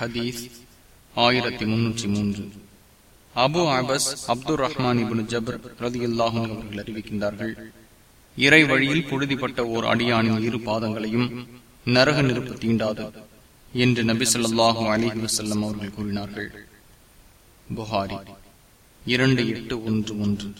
ஹதீஸ் ஆயிரத்தி முன்னூற்றி மூன்று. அபு அபஸ் அப்துல் ரஹ்மான் இபுன் ஜபர் ரதியுல்லாஹும் அவர்கள் அறிவிக்கின்றார்கள் இறை வழியில் புழுதிப்பட்ட ஓர் அடியானின் இரு பாதங்களையும் நரக நெருப்பு தீண்டாது என்று நபி சொல்லாஹு அலிஹி வசல்லம் அவர்கள் கூறினார்கள். புகாரி இரண்டு எட்டு ஒன்று ஒன்று.